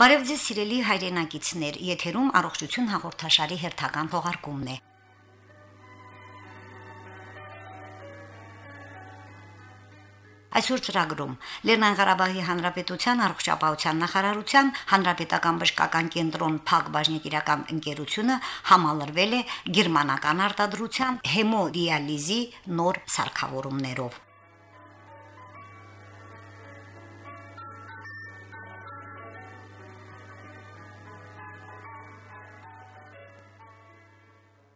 Բարև ձեզ սիրելի հայրենակիցներ, եթերում առողջություն հաղորդաշարի հերթական թողարկումն է։ Այսօր ծրագրում. Լեռնային Ղարաբաղի Հանրապետության առողջապահության նախարարության Հանրապետական բժշկական կենտրոն Փակ բաժնետիրական ընկերությունը համալրվել է գերմանական արտադրության հեմոդիալիզի նոր սարքավորումներով։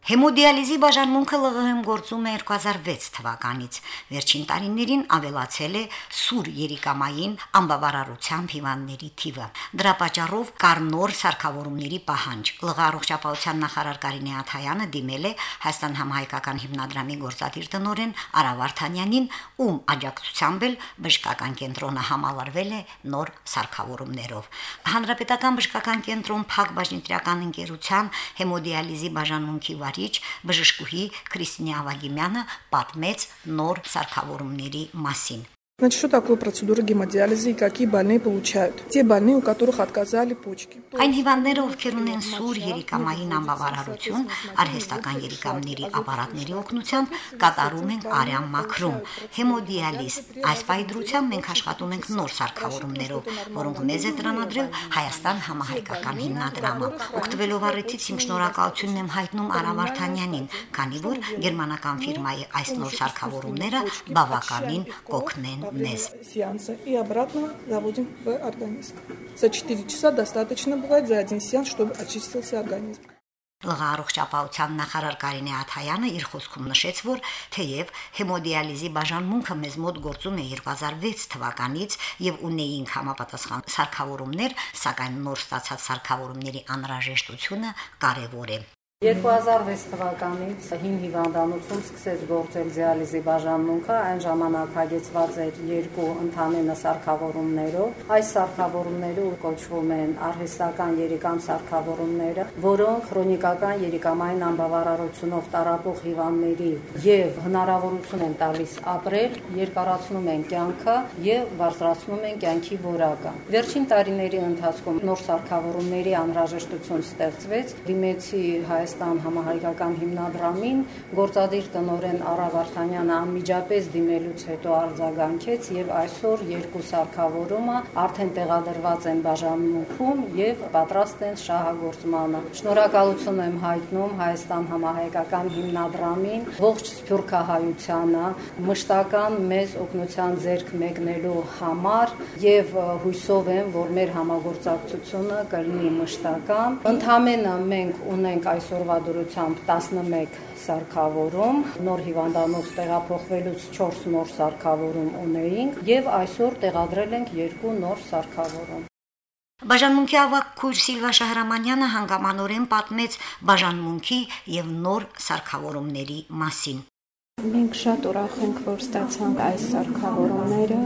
Հեմոդիալիզի բաժանմունքը ԼՂՀ-ում գործում է 2006 թվականից։ Վերջին տարիներին ավելացել է սուր երիկամային ամբավարարությամբ հիվանդների թիվը։ Դրա պատճառով կար նոր սարքավորումների պահանջ։ ԼՂՀ առողջապահության նախարար Կարինե Աթայանը դիմել է Հայաստան համահայկական հիմնադրամի գործադիր տնօրեն Արա Վարդանյանին, ում աջակցությամբ էլ բժշկական կենտրոնը համալրվել է նոր սարքավորումներով։ Հանրապետական բժշկական կենտրոն Փակ բաժնետիրական ընկերության հեմոդիալիզի բաժանմունքի վարիչ բժշկուհի Քրիստինա Ավագիմյանը պատմեց նոր սարքավորումների մասին։ Значит, что такое процедура гемодиализа и какие больные получают? Те больные, у которых отказали почки. Այն հիվանդները, ովքեր ունեն սուր երիկամային անբավարարություն, արհեստական երիկամների ապարատների օգնությամբ կատարում են արյան մաքրում, հեմոդիալիզ։ Այս պայդրությամբ մենք աշխատում ենք նոր սարքավորումներով, որոնք մեզ է տրամադրել Հայաստան համահայկական հիմնադրամը։ Օգտվելով առիթից իմ շնորհակալությունն եմ հայտնում Արա Վարդանյանին, քանի որ գերմանական ֆիրմայի այս նոր սարքավորումները բավականին կօգնեն մեզ։ Сеанса и обратно заводим в организм. За 4 часа достаточно бывает за один сеанс, чтобы очистился организм. ԼՂ առողջապահության նախարար Կարինե Աթայանը իր խոսքում նշեց, որ թեև հեմոդիալիզի բաժանմունքը մեզ մոտ գործում է 2006 թվականից եւ ունեինք համապատասխան սարքավորումներ, սակայն նոր ստացած սարքավորումների անհրաժեշտությունը կարեւոր է։ 2006 թվականից հին հիվանդանոցում սկսեց գործել դիալիզի բաժանմունքը, այն ժամանակ հագեցված էր երկու ընդհանուր սարքավորումներով։ Այս սարքավորումները կոչվում են արհեստական երիկամ սարքավորումները, որոնք քրոնիկական երիկամային անբավարարությունով տարապող հիվանդների եւ հնարավորություն են տալիս ապրել, երկարացնում են կյանքը եւ բարձրացնում են կյանքի որակը։ Վերջին տարիների ընթացքում նոր սարքավորումների անհրաժեշտություն ստեղծվեց։ Դիմեցի Հայաստան Հայաստան համահայկական հիմնադրամին գործադիր տնօրեն Արա Վարդանյանը անմիջապես դիմելուց հետո արձագանքեց եւ այսօր երկու սարքավորումը արդեն տեղադրված են բաժանմունքում եւ պատրաստ են շահագործմանը։ Շնորհակալություն եմ հայտնում Հայաստան համահայկական հիմնադրամին, ողջ Սփյուռքահայությանը, մշտական մեզ օգնության ձեռք մեկնելու համար եւ հույսով եմ, որ մեր համագործակցությունը կլինի մշտական։ Ընդհանրապես մենք ունենք այսօր օրվա դուրությամբ 11 սարքավորում, նոր հիվանդանոց տեղափոխվելուց 4 նոր սարքավորում ունեինք եւ այսօր տեղադրել ենք 2 նոր սարքավորում։ Բաժանմունքի ավակ Քույր Սիլվա Շահրամանյանը հանգամանորեն պատմեց բաժանմունքի եւ նոր սարքավորումների մասին։ Մենք շատ ուրախ ենք, որ ստացանք այս սարքավորումները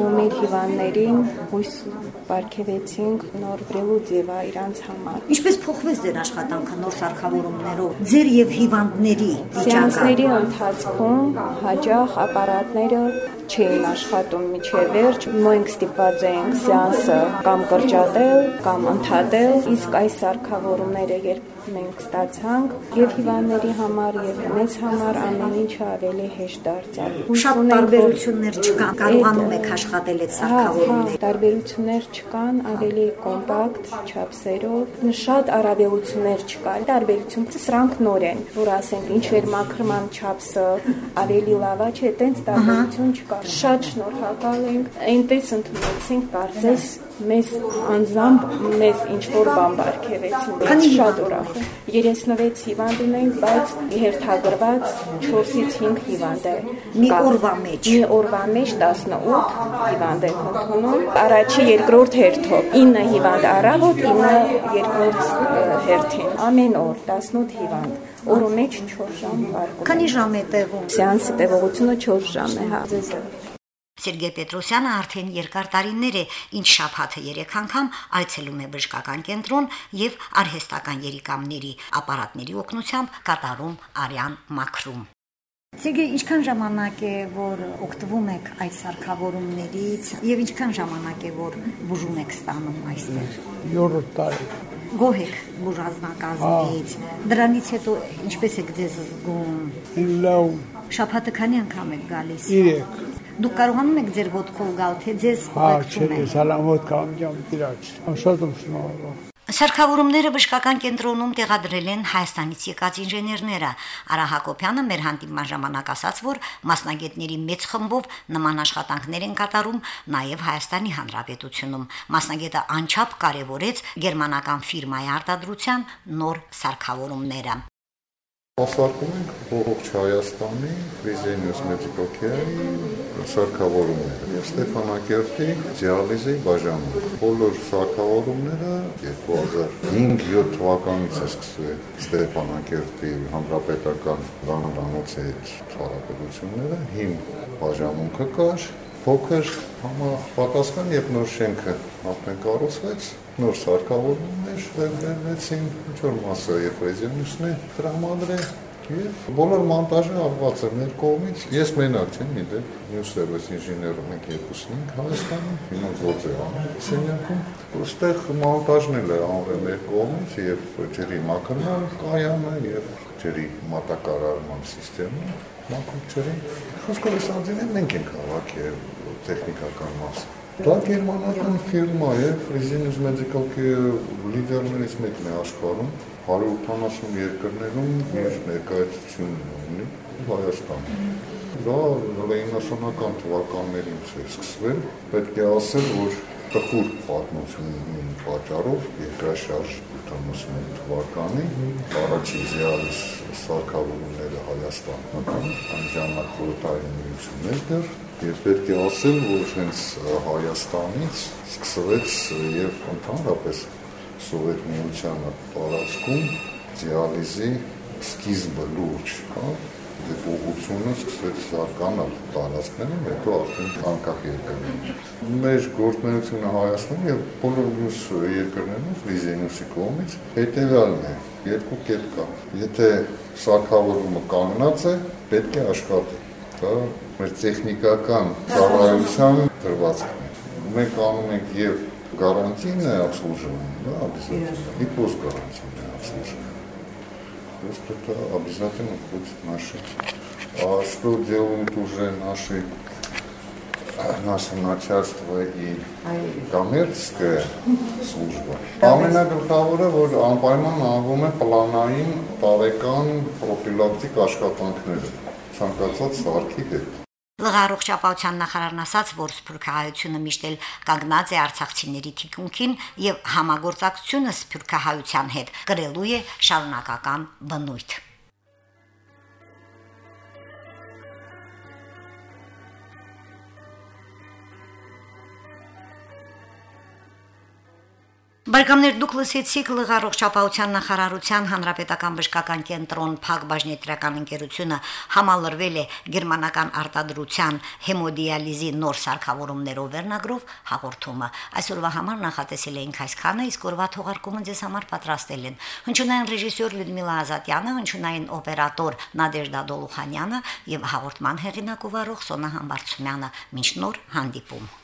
ու մեր հիվանդներին հույս ապարգևեցինք նոր բրելուց եւ իրանց համար։ Ինչպես փոխվեց ձեր աշխատանքը նոր սարքավորումներով, ձեր եւ հիվանդների վիճակը։ Սեանսների ընթացքում հաջող ապարատները չէին աշխատում միջև վերջ, մենք ստիպված էինք սեանսը կամ կրճատել, կամ ընդհատել, իսկ այս սարքավորումները երբ մենք ստացանք եւ հիվանդների համար եւ մեզ համար ամեն ինչը ավելի հեշտ դարձավ։ Շատ տարբերություններ չկան, կարողանում եք աշխատել այդ սարքավորումները։ Տարբերություններ չկան, ավելի կոմպակտ չափսերով, շատ առավելություններ չկան։ Տարբերություն սրանք նոր են, որ ասենք ինչ որ մակրման չափսը ավելի լավ է, չէ, տենց տարբերություն չկա։ Շատ շնորհակալ ենք։ Այնպես ընդունեցինք, կարծես մեզ անձամբ մեզ ինչ որ բան բարգեւեցին։ Քանի շատ ուրախ եմ։ 36 հիվանդ ունենք, բայց հերթագրված 4-ից 5 հիվանդ է։ Մի օրվա մեջ։ Մի օրվա մեջ 18 հիվանդ ենք ընդունում։ Առաջի երկրորդ հերթով 9 հիվանդ առավոտ, 9 երկրորդ հերթին։ Ամեն օր 18 հիվանդ օրը մեջ 4 ժամ վարկում։ Քանի ժամ է տևում։ Սեանսի տևողությունը 4 ժամ է, հա։ Սերգեյ Պետրոսյանը արդեն երկար տարիներ է ինչ շփաթը 3 անգամ այցելում է բժշկական կենտրոն եւ արհեստական երիկամների ապարատների օգնությամբ կատարում արյան մաքրում։ Սերգեյ, ինչքան ժամանակ է, որ օգտվում եք այդ սարքավորումներից եւ ինչքան ժամանակ է, որ բուժում եք ստանում այստեղ։ 7 տարի։ Գոհ եք բուժազնակազմից։ Դրանից հետո ինչպես եք ձեզ զգում։ Լավ, Շաբաթը քանի անգամ եք գալիս։ 3։ Դուք կարողանում եք ձեր ոտքով գալ, թե ձեզ Հա, ուղեկցում չէ, են։ սալամոտ կամ ջամ դիրաջ։ Շատ եմ շնորհակալ։ Սարքավորումները բժշկական կենտրոնում տեղադրել են Հայաստանից եկած ինժեներները։ Արա Հակոբյանը մեր հանդիպման ժամանակ ասաց, որ մասնագետների մեծ խմբով նման աշխատանքներ են կատարում նաև Հայաստանի Հանրապետությունում։ Մասնագետը անչափ կարևորեց գերմանական ֆիրմայի արտադրության նոր սարքավորումները։ Մասարկում ենք ողջ Հայաստանի Medical Care-ի սարքավորումները եւ Ստեփանակերտի դիալիզի բաժանում։ Բոլոր սարքավորումները 2005-7 թվականից է սկսվել Ստեփանակերտի հանրապետական վանրանոցի հետ հարաբերությունները։ Հիմ բաժանմունքը կար, փոքր համապատասխան եւ նոր շենքը արդեն կառուցվեց, նոր սարքավորումներ վերվեցին, ինչ որ մասը Fresenius-ն է տրամադրել Եվ բոլոր մոնտաժը արված է մեր կողմից։ Ես մենակ չեմ, իդեպ, մյուս սերվիս ինժեները մենք երկուսն ենք Հայաստանում, հիմա գործ է անում Սենյակում։ Ոստեղ մոնտաժն էլ է անվել մեր կողմից եւ ջրի մաքրման կայանը եւ ջրի մատակարարման համակարգը, մաքուր ջրի։ Խոսքով ասածին մենք ենք հավաքել տեխնիկական մասը։ Դա գերմանական ֆիրմա է, Fresenius Medical Care լիդերներից մեկն է աշխարհում, 180 երկրներում իր ներկայացություն ունի Հայաստանում։ Դա 90-ական թվականներին է սկսվել, պետք է ասել, որ տխուր պատմությունի պատճառով երկրաշարժ 88 թվականի առաջի զիալիս սարքավորումները Հայաստանում այն ժամանակ խորհրդային միություններ դեռ եւ պետք է ասել, որ հենց Հայաստանից սկսվեց եւ ընդհանրապես Սովետ միությանը տարածքում դիալիզի սկիզբը լուրջ, հա, դեպողությունը սկսեց զարգանալ տարածքներում, հետո արդեն անկախ երկրներում։ Մեր գործունեությունը Հայաստանում եւ բոլոր մյուս երկրներում Ֆրիզենուսի կողմից հետեւյալն է. երկու կետ կա։ Եթե սարքավորումը կանգնած է, պետք է աշխատի։ Դա մեր տեխնիկական ծառայության դրվածքն է։ Մենք անում ենք եւ гарантийное обслуживание, да, обязательно, и постгарантийное обслуживание. То есть это обязательно будет наши. А что делают уже наши наше начальство и коммерческая служба։ Ամենագլխավորը, որ անպայման անվում է պլանային տարեկան պրոֆիլակտիկ աշխատանքները ցանկացած սարքի հետ։ Լղարողջապահության նախարարն ասաց, որ սփյուռքահայությունը միշտ էլ կանգնած է արցախցիների թիկունքին եւ համագործակցությունը սփյուռքահայության հետ կրելու է շարունակական բնույթ։ Բարեկամներ դուք լսեցիք լղարողջապահության նախարարության հանրապետական բժշկական կենտրոն Փակ բաժնետիրական ընկերությունը համալրվել է գերմանական արտադրության հեմոդիալիզի նոր սարքավորումներով վերնագրով հաղորդումը։ Այսօրվա համար նախատեսել էինք այսքանը, իսկ օրվա թողարկումը ձեզ համար պատրաստել են հնչյունային ռեժիսոր Լյուդմիլա Ազատյանը, հնչյունային օպերատոր Նադեժդա Դոլուխանյանը եւ հաղորդման հեղինակ ու վարող Սոնա Համբարձումյանը։ Մինչ նոր հանդիպում։